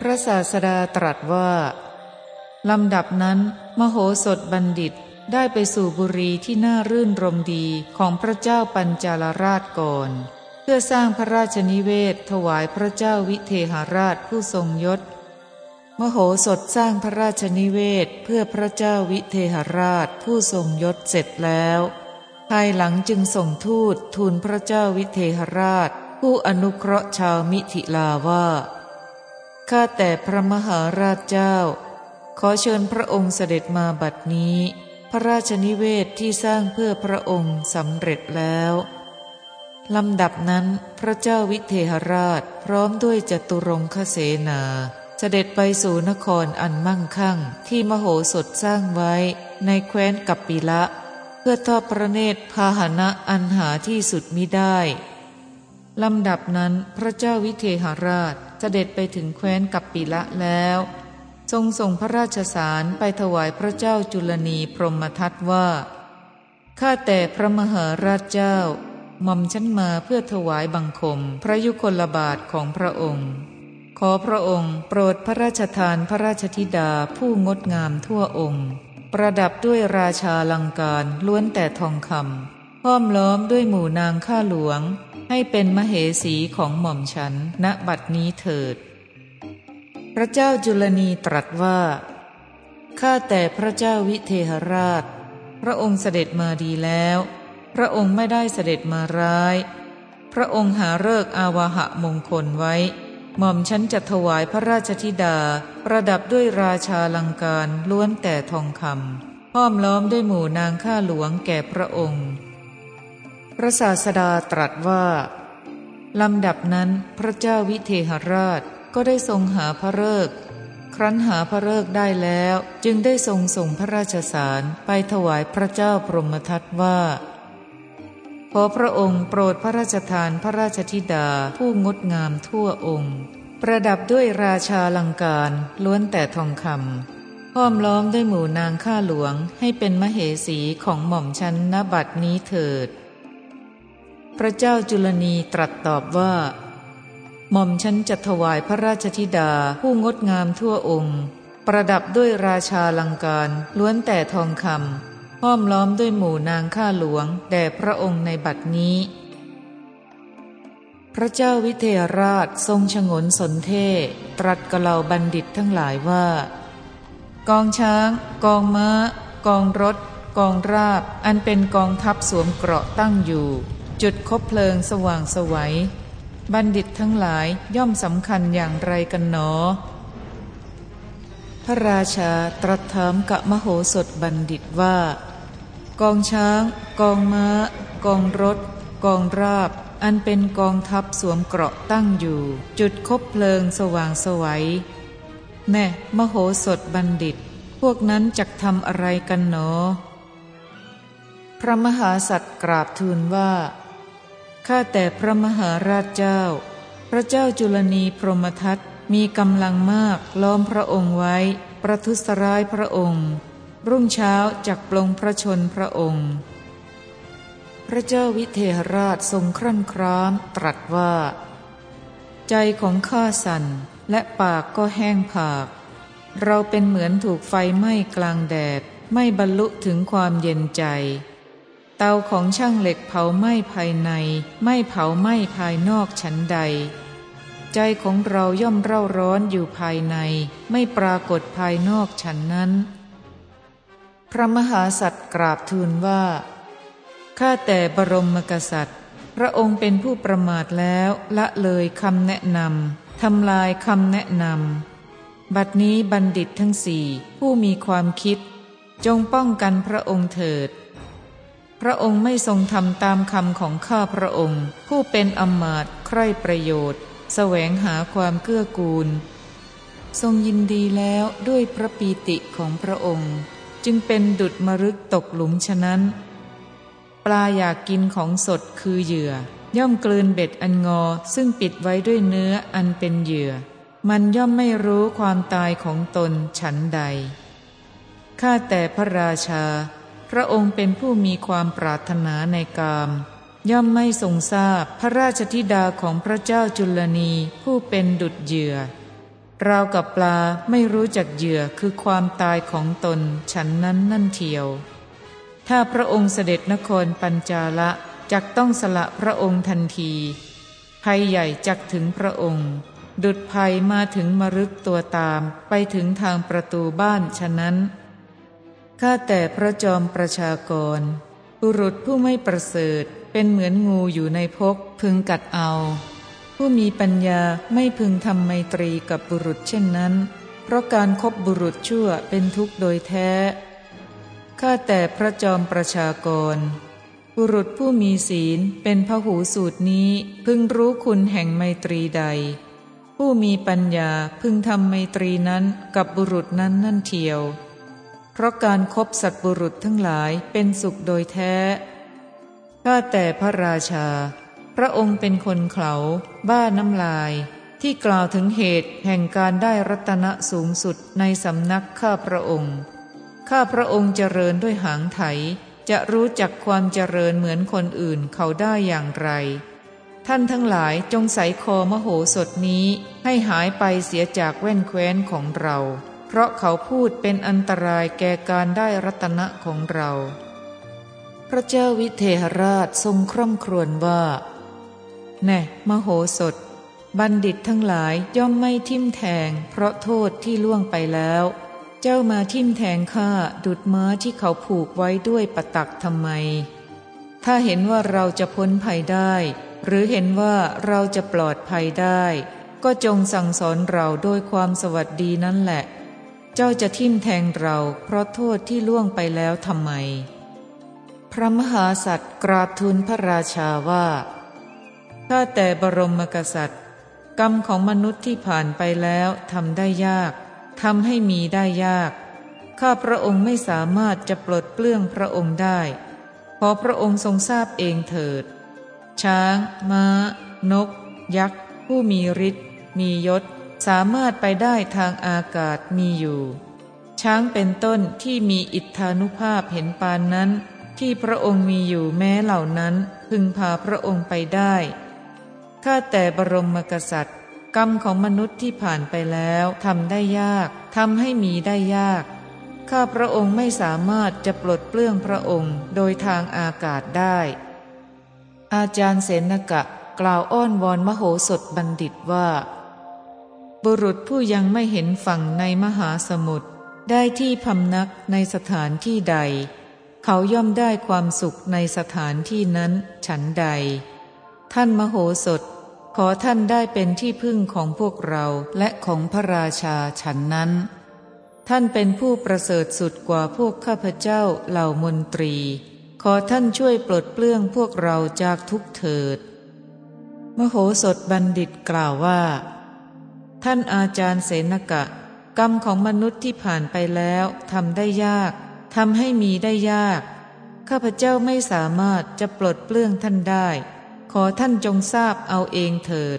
พระศาสดาตรัสว่า ลำดับนั้น มโหสถบัณฑิตได้ไปสู่บุรีที่น่ารื่นรมดีของพระเจ้าปัญจาลราชก่อน เพื่อสร้างพระราชนิเวศถวายพระเจ้าวิเทหราชผู้ทรงยศ มโหสถสร้างพระราชนิเวศเพื่อพระเจ้าวิเทหราชผู้ทรงยศเสร็จแล้ว ภายหลังจึงส่งทูตทูลพระเจ้าวิเทหราช ผู้อนุเคราะห์ชาวมิถิลาว่า ข้าแต่พระมหาราชเจ้า ขอเชิญพระองค์เสด็จมาบัดนี้ พระราชนิเวศที่สร้างเพื่อพระองค์สำเร็จแล้วลำดับนั้นพระเจ้าวิเทหราชพร้อมด้วยจตุรงคเสนา เสด็จไปสู่นครอันมั่งคั่งที่มโหสถสร้างไว้ในแคว้นกัปปิละ เพื่อทอดพระเนตรพาหนะอันหาที่สุดมิได้ลำดับนั้นพระเจ้าวิเทหราช ด็จไปถึงแคว้นกัปปิละแล้ว ทรงส่งพระราชสารไปถวายพระเจ้าจุลนีพรหมทัตว่าข้าแต่พระมหาราชเจ้าหม่อมฉันมาเพื่อถวายบังคม พระยุคลบาทของพระองค์ ขอพระองค์ โปรดพระราชทานพระราชธิดาผู้งดงามทั่วองค์ ประดับด้วยราชาลังการล้วนแต่ทองคำห้อมล้อมด้วยหมู่นางข้าหลวง ให้เป็นมเหสีของหม่อมฉันณบัดนี้เถิด พระเจ้าจุลนีตรัสว่า ข้าแต่พระเจ้าวิเทหราช พระองค์เสด็จมาดีแล้ว พระองค์ไม่ได้เสด็จมาร้าย พระองค์หาเลิกอาวาหะมงคลไว้ หม่อมฉันจะถวายพระราชธิดา ประดับด้วยราชาลังการล้วนแต่ทองคำห้อมล้อมด้วยหมู่นางข้าหลวงแก่พระองค์ พระศาสดาตรัสว่าลำดับนั้นพระเจ้าวิเทหราชก็ได้ทรงหาพระเลิกครั้นหาพระเลิกได้แล้ว จึงได้ทรงส่งพระราชสารไปถวายพระเจ้าพรหมทัตว่า ขอพระองค์โปรดพระราชทานพระราชธิดาผู้งดงามทั่วองค์ ประดับด้วยราชาลังการล้วนแต่ทองคำห้อมล้อมด้วยหมู่นางข้าหลวงให้เป็นมเหสีของหม่อมชันนบัดนี้เถิด พระเจ้าจุลนีตรัสตอบว่า หม่อมฉันจะถวายพระราชธิดาผู้งดงามทั่วองค์ ประดับด้วยราชาลังการล้วนแต่ทองคำห้อมล้อมด้วยหมู่นางข้าหลวง แด่พระองค์ในบัดนี้ พระเจ้าวิเทหราชทรงฉงนสนเทตรัสกับเหล่าบัณฑิตทั้งหลายว่า กองช้าง กองม้า กองรถ กองราบ อันเป็นกองทัพสวมเกราะตั้งอยู่ จุดคบเพลิงสว่างสวัย บัณฑิตทั้งหลายย่อมสำคัญอย่างไรกันหนอ พระราชาตรัสถามกับมโหสถบัณฑิตว่า กองช้าง กองม้า กองรถ กองราบ อันเป็นกองทัพสวมเกราะตั้งอยู่ จุดคบเพลิงสว่างสวัยแน่มโหสถบัณฑิต พวกนั้นจักทำอะไรกันหนอ พระมหาสัตว์กราบทูลว่า ข้าแต่พระมหาราชเจ้า พระเจ้าจุลนีพรหมทัตมีกำลังมากล้อมพระองค์ไว้ ประทุษร้ายพระองค์ รุ่งเช้าจักปลงพระชนพระองค์ พระเจ้าวิเทหราชทรงครั่นครามตรัสว่า ใจของข้าสั่นและปากก็แห้งผาก เราเป็นเหมือนถูกไฟไหม้กลางแดด ไม่บรรลุถึงความเย็นใจ เตาของช่างเหล็กเผาไหม้ภายใน ไม่เผาไหม้ภายนอกชั้นใด ใจของเราย่อมเร่าร้อนอยู่ภายใน ไม่ปรากฏภายนอกชั้นนั้น พระมหาสัตว์กราบทูลว่าข้าแต่บรมกษัตริย์ พระองค์เป็นผู้ประมาทแล้วละเลยคำแนะนำทำลายคำแนะนำบัดนี้บัณฑิตทั้งสี่ผู้มีความคิด จงป้องกันพระองค์เถิด ระองค์ไม่ทรงทำตามคำของข้าพระองค์ ผู้เป็นอมาตใคร่ประโยชน์สแสวงหาความเกื้อกูล ทรงยินดีแล้วด้วยพระปีติของพระองค์ จึงเป็นดุดมรึกตกหลุมฉะนั้น ปลาอยากกินของสดคือเหยื่อ ย่อมกลืนเบ็ดอันงอซึ่งปิดไว้ด้วยเนื้ออันเป็นเหยื่อ มันย่อมไม่รู้ความตายของตนฉันใดข้าแต่พระราชา พระองค์เป็นผู้มีความปรารถนาในกาม ย่อมไม่ทรงทราบพระราชธิดาของพระเจ้าจุลนีผู้เป็นดุจเหยื่อราวกับปลาไม่รู้จักเหยื่อคือความตายของตนฉันนั้นนั่นเทียว ถ้าพระองค์เสด็จนครปัญจาละจักต้องสละพระองค์ทันที ภัยใหญ่จักถึงพระองค์ ดุดภัยมาถึงมรึกตัวตามไปถึงทางประตูบ้านฉะนั้น ข้าแต่พระจอมประชากร บุรุษผู้ไม่ประเสริฐเป็นเหมือนงูอยู่ในพกพึงกัดเอา ผู้มีปัญญาไม่พึงทำไมตรีกับบุรุษเช่นนั้น เพราะการครบบุรุษชั่วเป็นทุกข์โดยแท้ข้าแต่พระจอมประชากร บุรุษผู้มีศีลเป็นพหูสูตรนี้พึงรู้คุณแห่งไมตรีใด ผู้มีปัญญาพึงทำไมตรีนั้นกับบุรุษนั้นนั่นเทียว เพราะการครบสัตบุรุษทั้งหลายเป็นสุขโดยแท้ ข้าแต่พระราชา พระองค์เป็นคนเขาบ้าน้ำลาย ที่กล่าวถึงเหตุแห่งการได้รัตนะสูงสุดในสำนักข้าพระองค์ ข้าพระองค์เจริญด้วยหางไถ จะรู้จักความเจริญเหมือนคนอื่นเขาได้อย่างไร ท่านทั้งหลายจงใส่คอมโหสถนี้ให้หายไปเสียจากแว่นแคว้นของเรา พราะเขาพูดเป็นอันตรายแก่การได้รัตนะของเรา พระเจ้าวิเทหราชทรงคร่ำครวญว่า แน่มโหสถ บัณฑิตทั้งหลายย่อมไม่ทิมแทง เพราะโทษที่ล่วงไปแล้ว เจ้ามาทิมแทงข้าดุดม้าที่เขาผูกไว้ด้วยปะตักทำไม ถ้าเห็นว่าเราจะพ้นภัยได้ หรือเห็นว่าเราจะปลอดภัยได้ ก็จงสั่งสอนเราโดยความสวัสดีนั่นแหละ เจ้าจะทิ่มแทงเราเพราะโทษที่ล่วงไปแล้วทำไม พระมหาสัตว์กราบทูลพระราชาว่าถ้าแต่บรมกษัตริย์ กรรมของมนุษย์ที่ผ่านไปแล้วทำได้ยากทำให้มีได้ยาก ข้าพระองค์ไม่สามารถจะปลดเปลื้องพระองค์ได้ ขอพระองค์ทรงทราบเองเถิด ช้างม้า นก ยักษ์ ผู้มีฤทธิ์มียศ สามารถไปได้ทางอากาศมีอยู่ ช้างเป็นต้นที่มีอิทธานุภาพเห็นปานนั้น ที่พระองค์มีอยู่แม้เหล่านั้นพึงพาพระองค์ไปได้ข้าแต่บรมกษัตริย์ กรรมของมนุษย์ที่ผ่านไปแล้วทำได้ยากทำให้มีได้ยากข้าพระองค์ไม่สามารถจะปลดเปลื้องพระองค์โดยทางอากาศได้ อาจารย์เสนกะกล่าวอ้อนวอนมโหสถบัณฑิตว่า บุรุษผู้ยังไม่เห็นฝั่งในมหาสมุทรได้ที่พำนักในสถานที่ใด เขาย่อมได้ความสุขในสถานที่นั้นฉันใด ท่านมโหสถ ขอท่านได้เป็นที่พึ่งของพวกเราและของพระราชาฉันนั้น ท่านเป็นผู้ประเสริฐสุดกว่าพวกข้าพเจ้าเหล่ามนตรี ขอท่านช่วยปลดเปลื้องพวกเราจากทุกเถิด มโหสถบัณฑิตกล่าวว่า ท่านอาจารย์เสนกะ กรรมของมนุษย์ที่ผ่านไปแล้วทำได้ยากทำให้มีได้ยาก ข้าพเจ้าไม่สามารถจะปลดเปลื้องท่านได้ ขอท่านจงทราบเอาเองเถิด